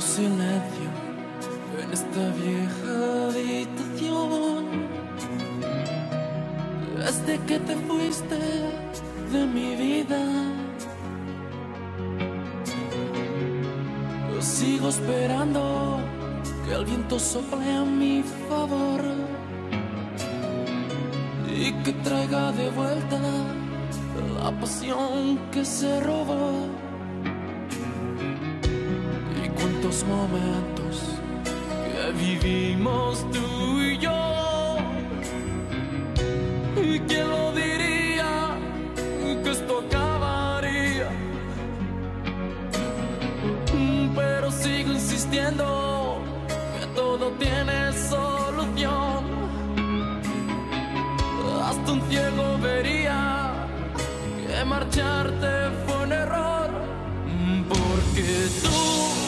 Silencio en esta vieja habitación. Desde que te fuiste de mi vida, yo sigo esperando que el viento sople a mi favor y que traiga de vuelta la pasión que se robó. Cuántos momentos que vivimos tú y yo. ¿Y quién lo diría que esto acabaría? Pero sigo insistiendo que todo tiene solución. Hasta un ciego vería que marcharte fue un error. Porque tú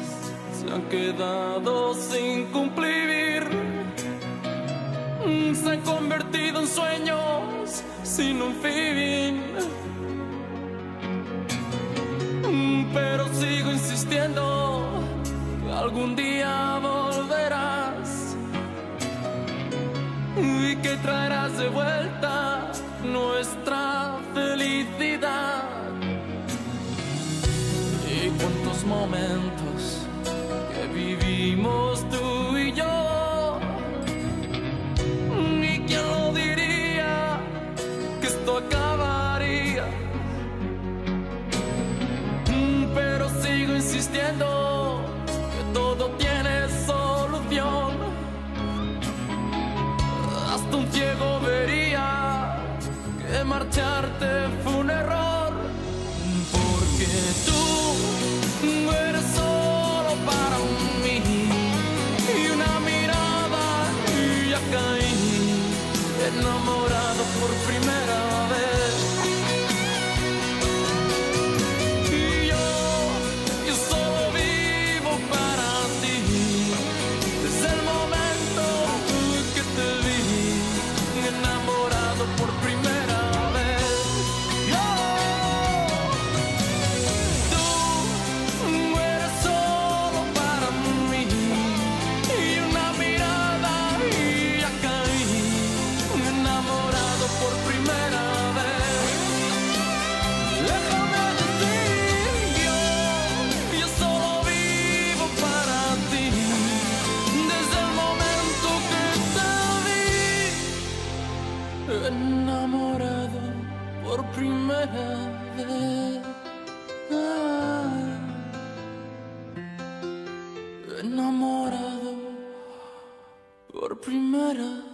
han quedado sin cumplir. Se han convertido en sueños sin un fin. Pero sigo insistiendo algún día volverás y que traerás de vuelta nuestra felicidad. Y cuántos momentos Pero sigo insistiendo que todo tiene solución. Hasta un ciego vería que marcharte fue un error. Porque tú eres solo para mí. Y una mirada y ya caí enamorado por primera vez. Primera enamorado por primera